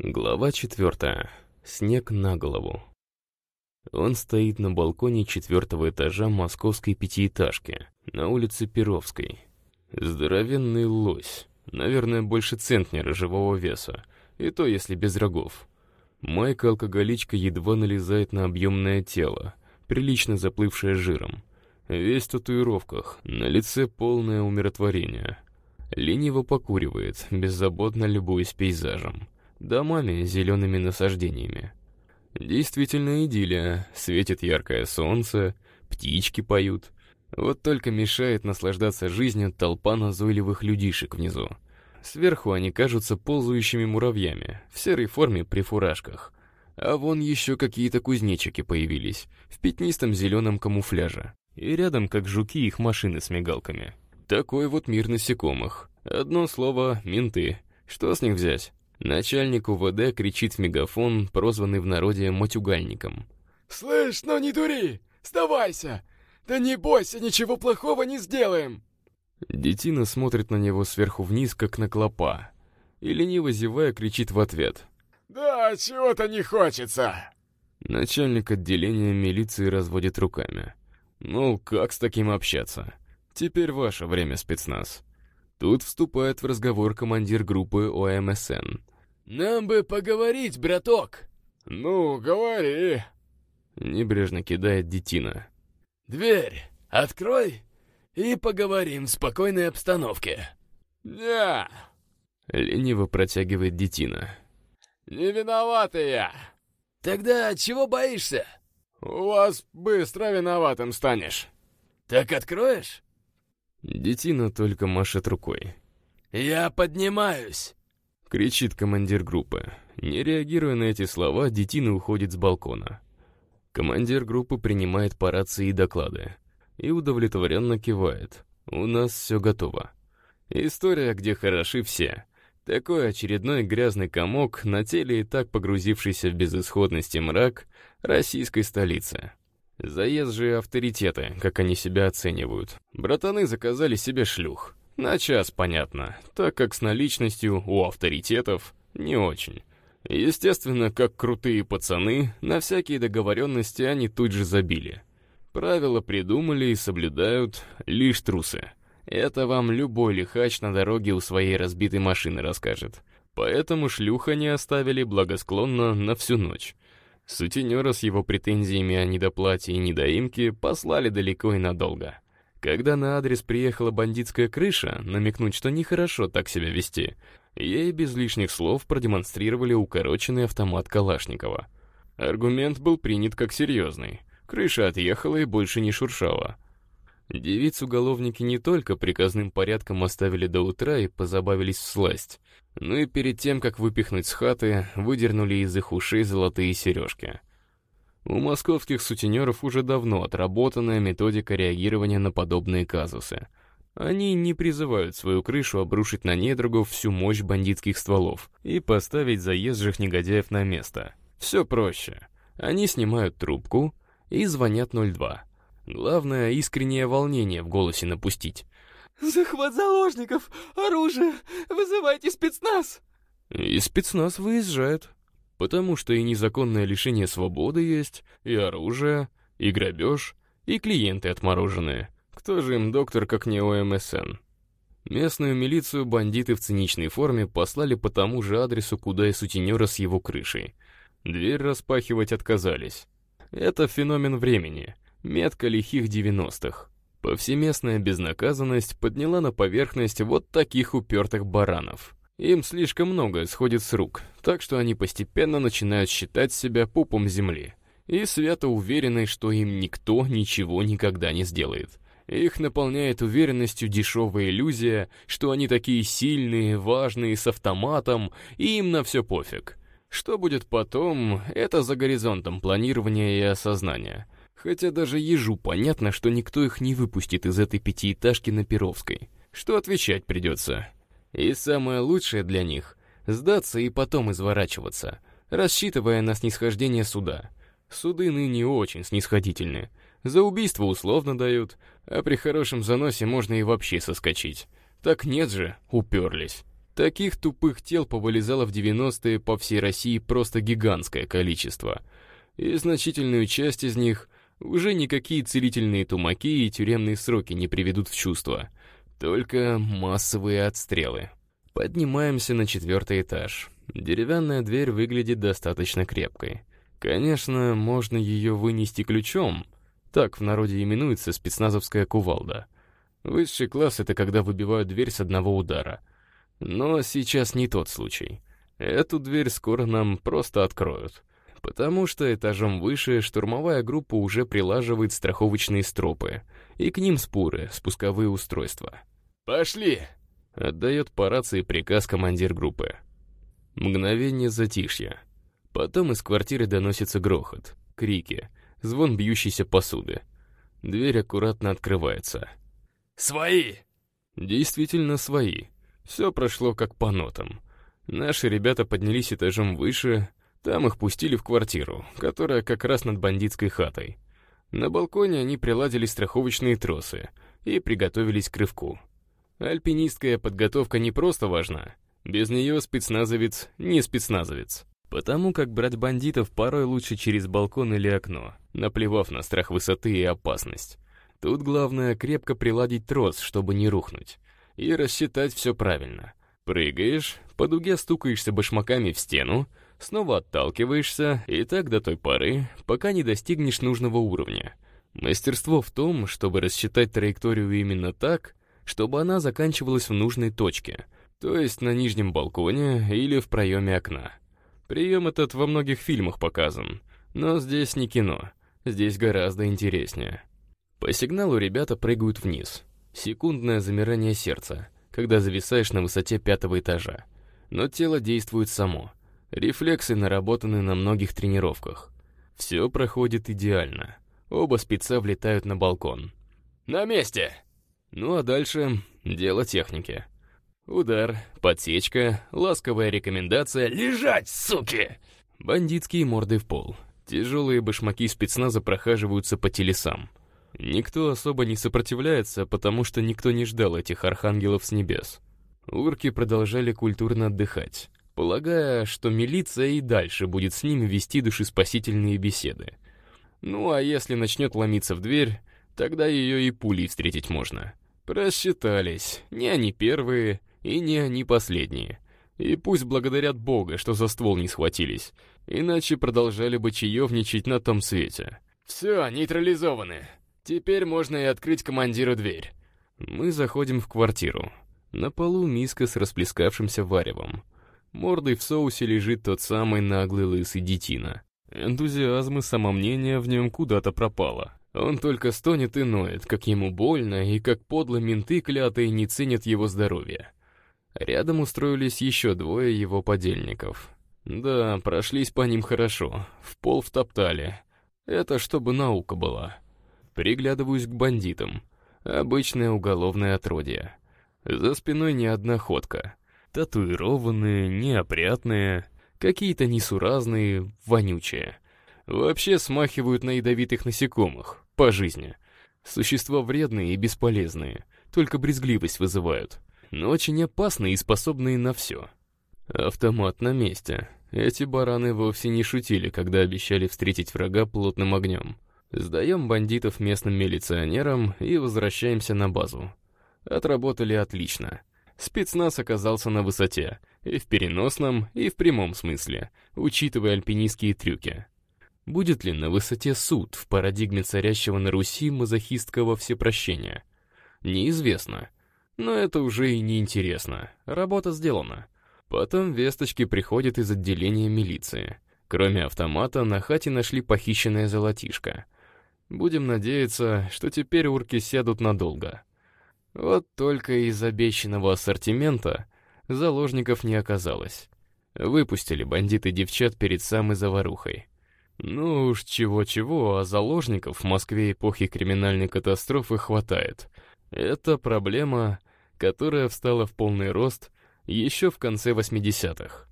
Глава четвертая. Снег на голову. Он стоит на балконе четвертого этажа московской пятиэтажки, на улице Перовской. Здоровенный лось, наверное, больше центнера живого веса, и то, если без рогов. Майка-алкоголичка едва налезает на объемное тело, прилично заплывшее жиром. Весь в татуировках, на лице полное умиротворение. Лениво покуривает, беззаботно любуясь пейзажем домами с зелеными насаждениями. Действительно идиллия, светит яркое солнце, птички поют. Вот только мешает наслаждаться жизнью толпа назойливых людишек внизу. Сверху они кажутся ползающими муравьями, в серой форме при фуражках. А вон еще какие-то кузнечики появились, в пятнистом зеленом камуфляже. И рядом, как жуки, их машины с мигалками. Такой вот мир насекомых. Одно слово — менты. Что с них взять? Начальник УВД кричит в мегафон, прозванный в народе «матюгальником». «Слышь, ну не дури! Сдавайся! Да не бойся, ничего плохого не сделаем!» Детина смотрит на него сверху вниз, как на клопа, и лениво зевая кричит в ответ. «Да, чего-то не хочется!» Начальник отделения милиции разводит руками. «Ну, как с таким общаться? Теперь ваше время, спецназ». Тут вступает в разговор командир группы ОМСН. «Нам бы поговорить, браток!» «Ну, говори!» Небрежно кидает детина. «Дверь открой и поговорим в спокойной обстановке». «Не!» Лениво протягивает детина. «Не виноватый я!» «Тогда чего боишься?» «У вас быстро виноватым станешь». «Так откроешь?» Детина только машет рукой. «Я поднимаюсь!» — кричит командир группы. Не реагируя на эти слова, Детина уходит с балкона. Командир группы принимает по рации доклады и удовлетворенно кивает. «У нас все готово». История, где хороши все. Такой очередной грязный комок на теле и так погрузившийся в безысходность и мрак российской столицы. Заезжие авторитеты, как они себя оценивают. Братаны заказали себе шлюх. На час, понятно, так как с наличностью у авторитетов не очень. Естественно, как крутые пацаны, на всякие договоренности они тут же забили. Правила придумали и соблюдают лишь трусы. Это вам любой лихач на дороге у своей разбитой машины расскажет. Поэтому шлюха не оставили благосклонно на всю ночь. Сутенера с его претензиями о недоплате и недоимке послали далеко и надолго. Когда на адрес приехала бандитская крыша, намекнуть, что нехорошо так себя вести, ей без лишних слов продемонстрировали укороченный автомат Калашникова. Аргумент был принят как серьезный. Крыша отъехала и больше не шуршала. Девиц уголовники не только приказным порядком оставили до утра и позабавились в сласть, но и перед тем, как выпихнуть с хаты, выдернули из их ушей золотые сережки. У московских сутенеров уже давно отработанная методика реагирования на подобные казусы. Они не призывают свою крышу обрушить на недругов всю мощь бандитских стволов и поставить заезжих негодяев на место. Все проще. Они снимают трубку и звонят 02. Главное, искреннее волнение в голосе напустить. «Захват заложников! Оружие! Вызывайте спецназ!» И спецназ выезжает. Потому что и незаконное лишение свободы есть, и оружие, и грабеж, и клиенты отмороженные. Кто же им доктор, как не ОМСН? Местную милицию бандиты в циничной форме послали по тому же адресу, куда и сутенера с его крышей. Дверь распахивать отказались. Это феномен времени — Метка лихих девяностых. Повсеместная безнаказанность подняла на поверхность вот таких упертых баранов. Им слишком много сходит с рук, так что они постепенно начинают считать себя пупом земли. И свято уверены, что им никто ничего никогда не сделает. Их наполняет уверенностью дешевая иллюзия, что они такие сильные, важные, с автоматом, и им на все пофиг. Что будет потом, это за горизонтом планирования и осознания — Хотя даже ежу понятно, что никто их не выпустит из этой пятиэтажки на Перовской. Что отвечать придется. И самое лучшее для них — сдаться и потом изворачиваться, рассчитывая на снисхождение суда. Суды ныне очень снисходительны. За убийство условно дают, а при хорошем заносе можно и вообще соскочить. Так нет же, уперлись. Таких тупых тел повылезало в 90-е по всей России просто гигантское количество. И значительную часть из них уже никакие целительные тумаки и тюремные сроки не приведут в чувство. Только массовые отстрелы. Поднимаемся на четвертый этаж. Деревянная дверь выглядит достаточно крепкой. Конечно, можно ее вынести ключом. Так в народе именуется спецназовская кувалда. Высший класс — это когда выбивают дверь с одного удара. Но сейчас не тот случай. Эту дверь скоро нам просто откроют. Потому что этажом выше штурмовая группа уже прилаживает страховочные стропы, и к ним спуры, спусковые устройства. «Пошли!» — отдает по рации приказ командир группы. Мгновение затишья. Потом из квартиры доносится грохот, крики, звон бьющейся посуды. Дверь аккуратно открывается. «Свои!» Действительно свои. Все прошло как по нотам. Наши ребята поднялись этажом выше, там их пустили в квартиру, которая как раз над бандитской хатой. На балконе они приладили страховочные тросы и приготовились к рывку. Альпинистская подготовка не просто важна. Без нее спецназовец не спецназовец. Потому как брать бандитов порой лучше через балкон или окно, наплевав на страх высоты и опасность. Тут главное крепко приладить трос, чтобы не рухнуть, и рассчитать все правильно. Прыгаешь, по дуге стукаешься башмаками в стену, снова отталкиваешься, и так до той поры, пока не достигнешь нужного уровня. Мастерство в том, чтобы рассчитать траекторию именно так, чтобы она заканчивалась в нужной точке, то есть на нижнем балконе или в проеме окна. Прием этот во многих фильмах показан, но здесь не кино, здесь гораздо интереснее. По сигналу ребята прыгают вниз. Секундное замирание сердца, когда зависаешь на высоте пятого этажа. Но тело действует само — Рефлексы наработаны на многих тренировках. Все проходит идеально. Оба спеца влетают на балкон. «На месте!» Ну а дальше дело техники. Удар, подсечка, ласковая рекомендация «Лежать, суки!» Бандитские морды в пол. Тяжелые башмаки спецназа прохаживаются по телесам. Никто особо не сопротивляется, потому что никто не ждал этих архангелов с небес. Урки продолжали культурно отдыхать полагая, что милиция и дальше будет с ними вести душеспасительные беседы. Ну а если начнет ломиться в дверь, тогда ее и пулей встретить можно. Просчитались, не они первые и не они последние. И пусть благодарят Бога, что за ствол не схватились, иначе продолжали бы чаевничать на том свете. «Все, нейтрализованы. Теперь можно и открыть командиру дверь». Мы заходим в квартиру. На полу миска с расплескавшимся варевом. Мордой в соусе лежит тот самый наглый лысый детина. Энтузиазм и самомнение в нем куда-то пропало. Он только стонет и ноет, как ему больно, и как подло менты клятые не ценят его здоровье. Рядом устроились еще двое его подельников. Да, прошлись по ним хорошо, в пол втоптали. Это чтобы наука была. Приглядываюсь к бандитам. Обычное уголовное отродье. За спиной не одна ходка — Татуированные, неопрятные, какие-то несуразные, вонючие. Вообще смахивают на ядовитых насекомых, по жизни. Существа вредные и бесполезные, только брезгливость вызывают. Но очень опасные и способные на все. Автомат на месте. Эти бараны вовсе не шутили, когда обещали встретить врага плотным огнем. Сдаем бандитов местным милиционерам и возвращаемся на базу. Отработали отлично. Спецназ оказался на высоте, и в переносном, и в прямом смысле, учитывая альпинистские трюки. Будет ли на высоте суд в парадигме царящего на Руси мазохистского всепрощения? Неизвестно. Но это уже и не интересно. Работа сделана. Потом весточки приходят из отделения милиции. Кроме автомата, на хате нашли похищенное золотишко. Будем надеяться, что теперь урки сядут надолго. Вот только из обещанного ассортимента заложников не оказалось. Выпустили бандиты девчат перед самой заварухой. Ну уж чего-чего, а заложников в Москве эпохи криминальной катастрофы хватает. Это проблема, которая встала в полный рост еще в конце 80-х.